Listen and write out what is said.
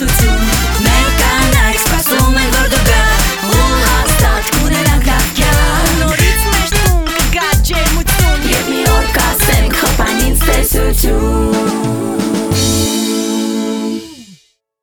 so too.